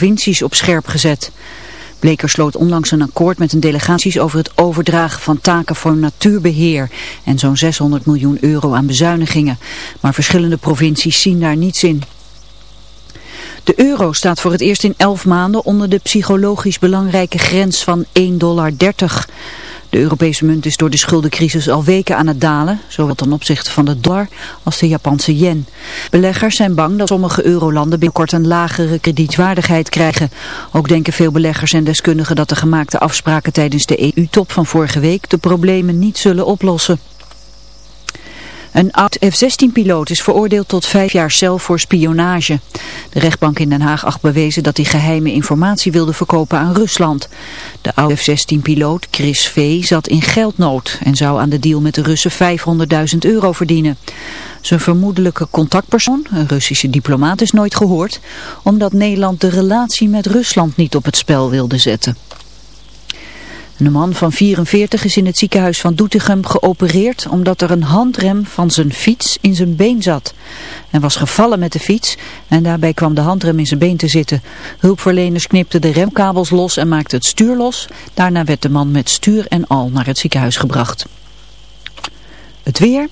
provincies op scherp gezet. Bleker sloot onlangs een akkoord met een delegaties over het overdragen van taken voor natuurbeheer en zo'n 600 miljoen euro aan bezuinigingen. Maar verschillende provincies zien daar niets in. De euro staat voor het eerst in elf maanden onder de psychologisch belangrijke grens van 1,30 dollar. De Europese munt is door de schuldencrisis al weken aan het dalen, zowel ten opzichte van de dollar als de Japanse yen. Beleggers zijn bang dat sommige eurolanden binnenkort een lagere kredietwaardigheid krijgen. Ook denken veel beleggers en deskundigen dat de gemaakte afspraken tijdens de EU-top van vorige week de problemen niet zullen oplossen. Een oud F-16-piloot is veroordeeld tot vijf jaar cel voor spionage. De rechtbank in Den Haag acht bewezen dat hij geheime informatie wilde verkopen aan Rusland. De oude F-16-piloot Chris V. zat in geldnood en zou aan de deal met de Russen 500.000 euro verdienen. Zijn vermoedelijke contactpersoon, een Russische diplomaat, is nooit gehoord, omdat Nederland de relatie met Rusland niet op het spel wilde zetten. Een man van 44 is in het ziekenhuis van Doetinchem geopereerd omdat er een handrem van zijn fiets in zijn been zat. Hij was gevallen met de fiets en daarbij kwam de handrem in zijn been te zitten. Hulpverleners knipten de remkabels los en maakten het stuur los. Daarna werd de man met stuur en al naar het ziekenhuis gebracht. Het weer,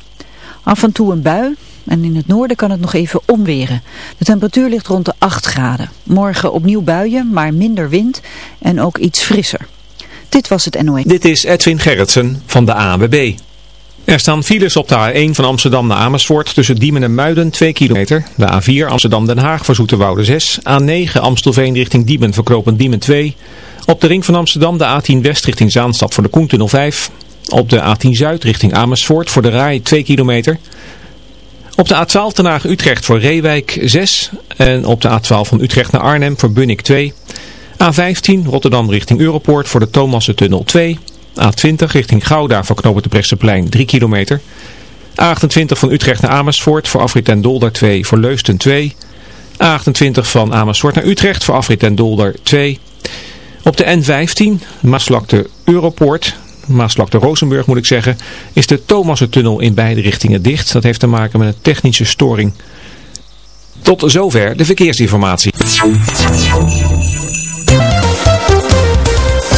af en toe een bui en in het noorden kan het nog even omweren. De temperatuur ligt rond de 8 graden. Morgen opnieuw buien, maar minder wind en ook iets frisser. Dit was het NOE. Dit is Edwin Gerritsen van de ANWB. Er staan files op de A1 van Amsterdam naar Amersfoort tussen Diemen en Muiden 2 kilometer. De A4 Amsterdam-Den Haag voor Zoeterwoude 6. A9 Amstelveen richting Diemen verkropen Diemen 2. Op de ring van Amsterdam de A10 West richting Zaanstad voor de Koentunnel 5. Op de A10 Zuid richting Amersfoort voor de Rai 2 kilometer. Op de A12 Den Haag Utrecht voor Reewijk 6. En op de A12 van Utrecht naar Arnhem voor Bunnik 2. A15 Rotterdam richting Europoort voor de Thomassentunnel 2. A20 richting Gouda voor Bresseplein 3 kilometer. A28 van Utrecht naar Amersfoort voor afrit en Dolder 2 voor Leusden 2. A28 van Amersfoort naar Utrecht voor afrit en Dolder 2. Op de N15 Maaslakte Europoort, Maaslakte Rozenburg moet ik zeggen, is de Thomassentunnel in beide richtingen dicht. Dat heeft te maken met een technische storing. Tot zover de verkeersinformatie.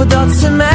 voordat ze mij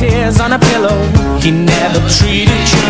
tears on a pillow. He never treated you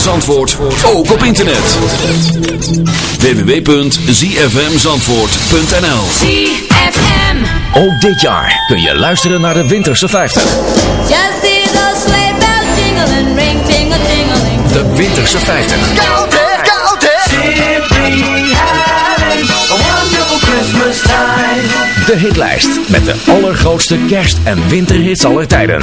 van Zandvoort ook op internet. www.zfmzandvoort.nl ZFM Ook dit jaar kun je luisteren naar de Winterse 50. Just. De Winterse 50. Koud hè, koud De hitlijst met de allergrootste kerst- en winterhits aller tijden.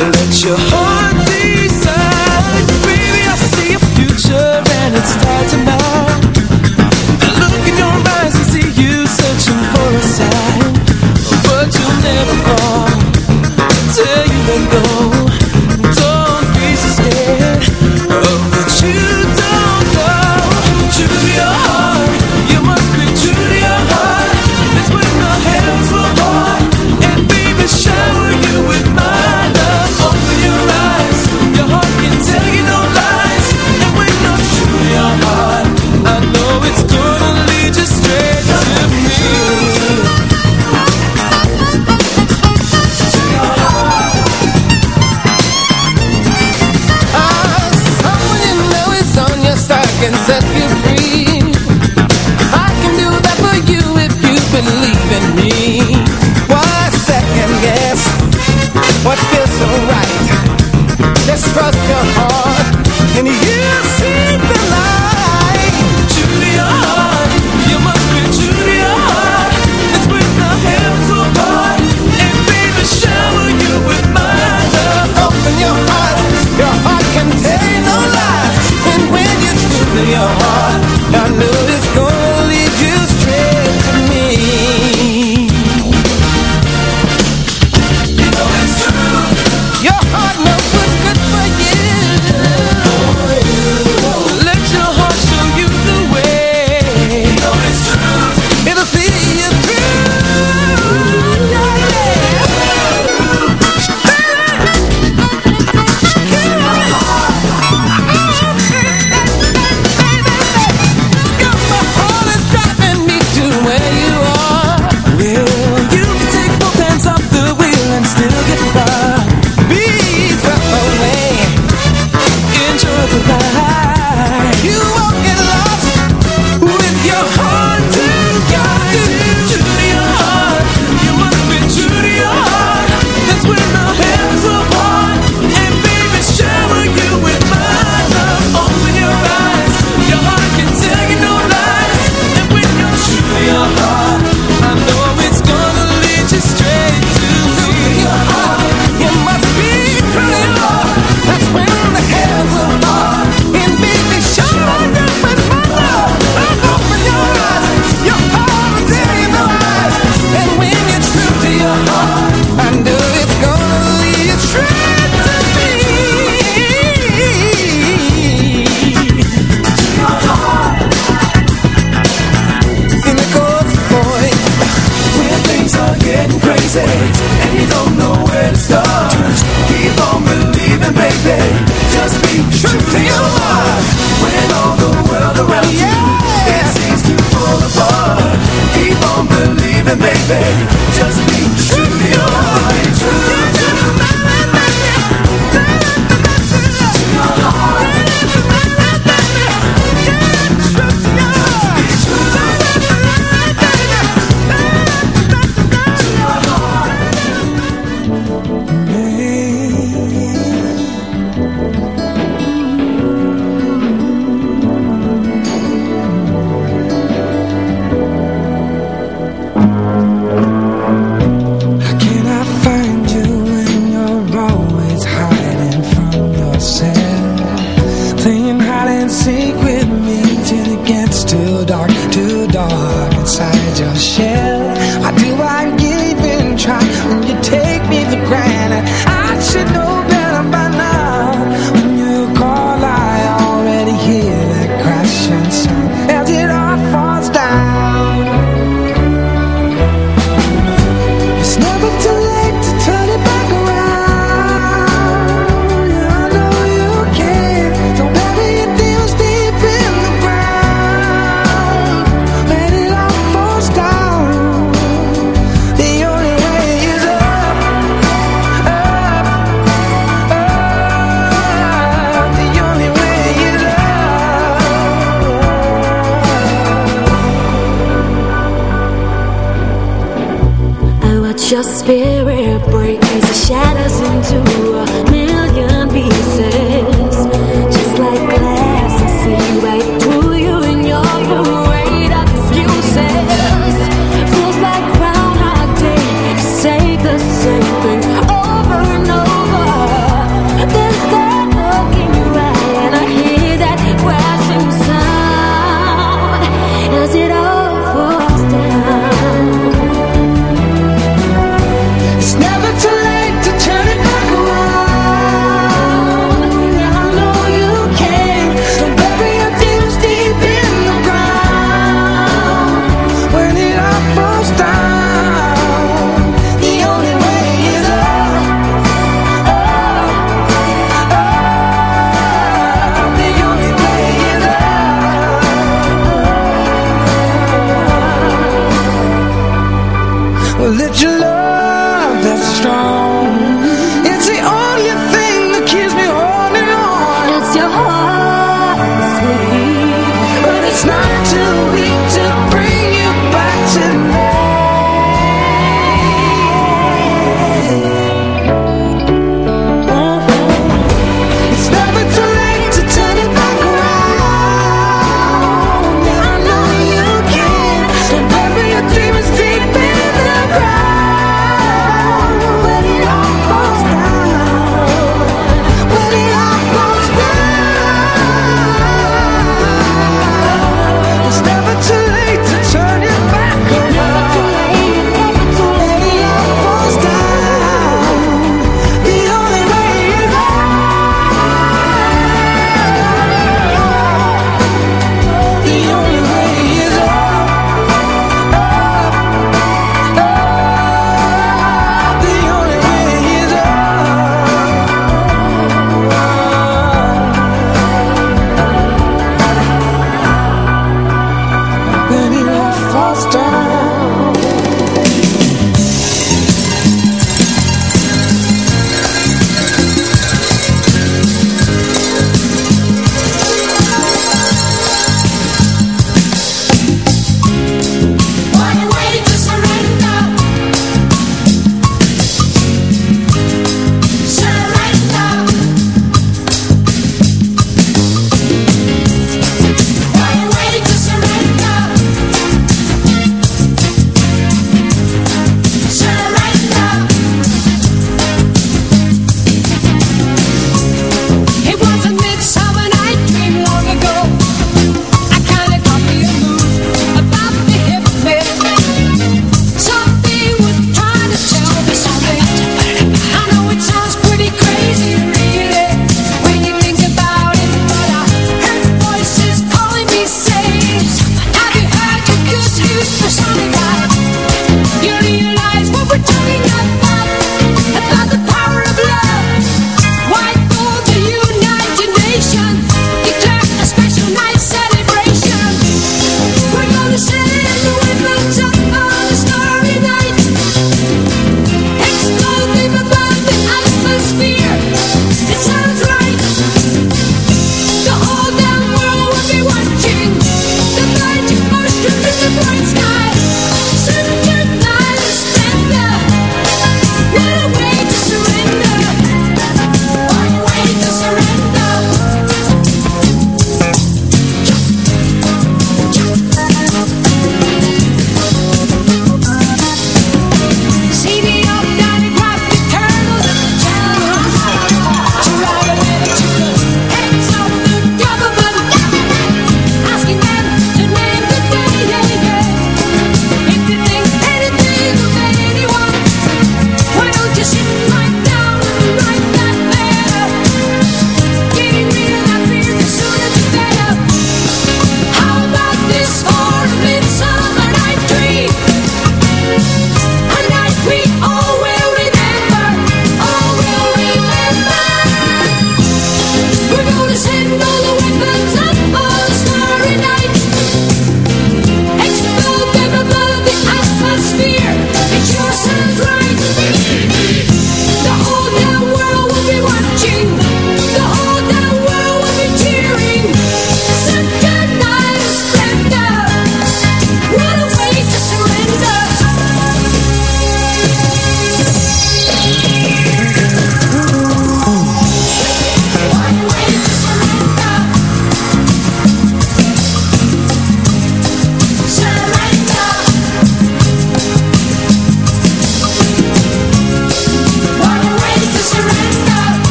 Let your heart decide. Baby, I see future and Look in your eyes and see you searching for a sign. But you'll never fall Till you let go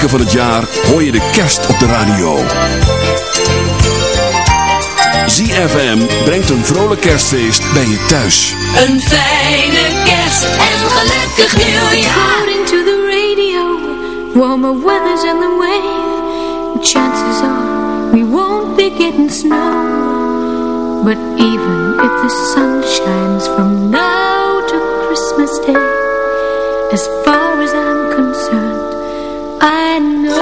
weken van het jaar hoor je de kerst op de radio. ZFM brengt een vrolijk kerstfeest bij je thuis. Een fijne kerst en gelukkig nieuwjaar. into the radio, warmer weather's in the way. Chances are we won't be getting snow. But even if the sun shines from now to Christmas Day, as far as I I know.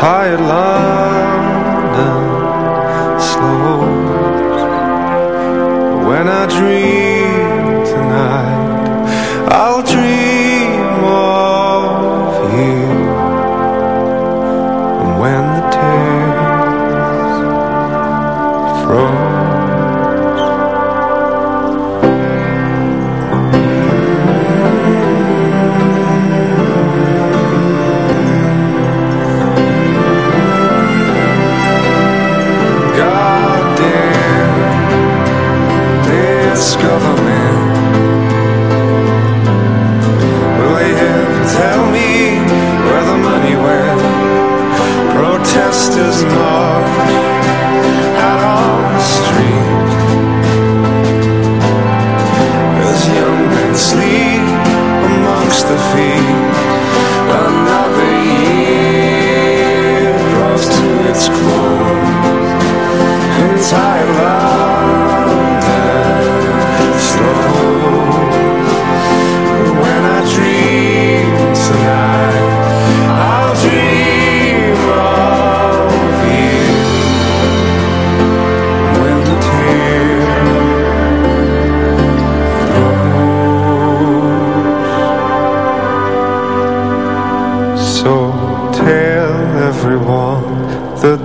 tired London slows When I dream tonight I'll dream It's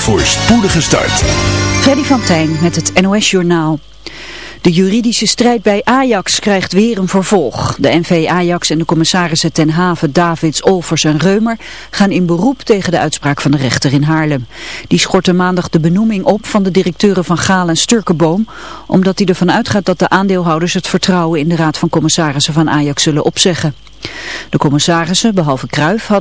voor spoedige start. Freddy van Tijn met het NOS Journaal. De juridische strijd bij Ajax krijgt weer een vervolg. De NV Ajax en de commissarissen Ten Haven, Davids, Olvers en Reumer gaan in beroep tegen de uitspraak van de rechter in Haarlem. Die schortte maandag de benoeming op van de directeuren van Gaal en Sturkenboom, omdat hij ervan uitgaat dat de aandeelhouders het vertrouwen in de raad van commissarissen van Ajax zullen opzeggen. De commissarissen, behalve Kruif, had